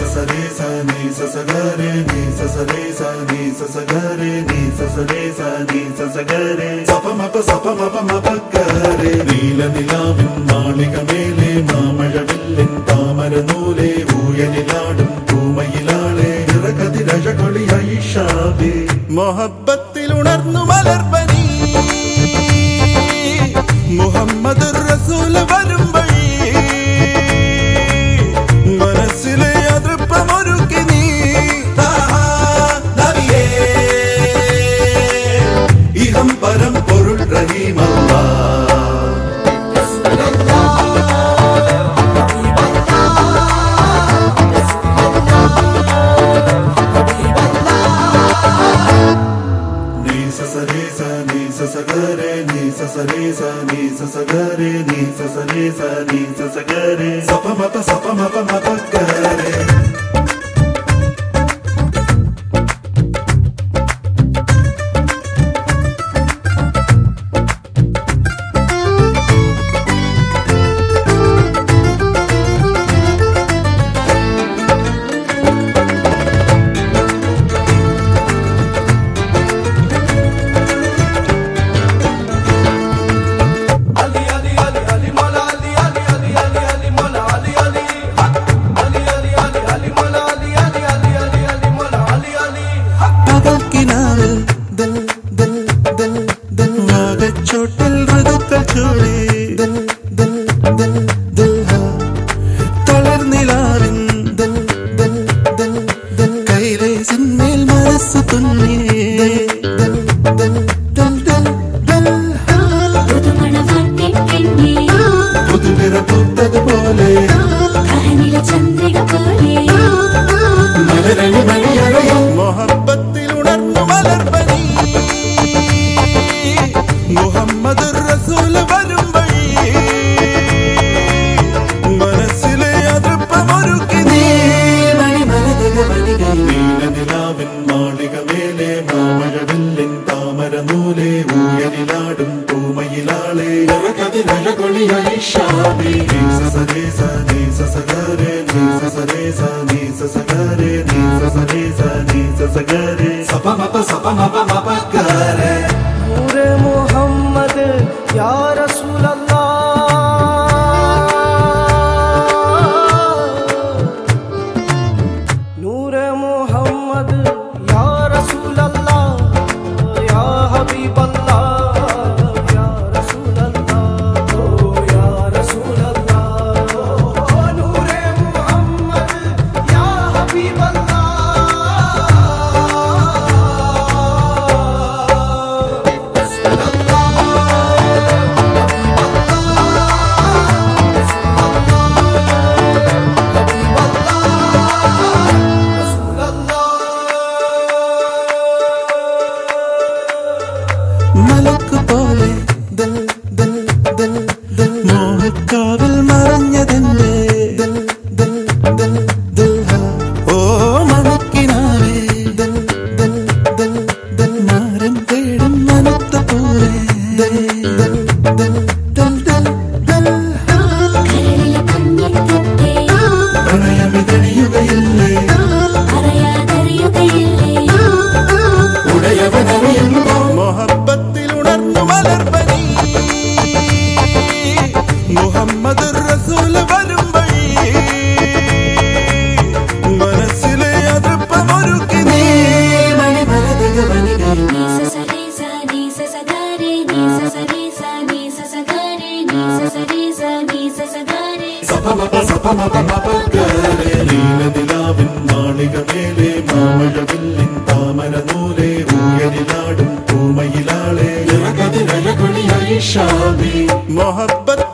ससरे नी ससगरे नि ससरे सने ससगरे नि ससरे सदेसी ससगरे। सपमप सपमप सपमपमपकार मालिक मेले मामर नूरे भूयनि ni sa sa ga re ni sa sa re sa ni sa sa ga re ni sa sa re sa ni sa sa ga re sa pa ma नी sa pa ma pa ma pa ga re ीर सजे से सगरे ससगरे सगरे सप सप മറക്കാവിൽ മറഞ്ഞ ரசூல் வரும்படி നീലനിലാവിൻ മാളിക മേലെ മാമഴവില്ലിൻ താമര നൂലെ ഊയലിലാടും പൂമയിലാളെ മൊഹബത്ത്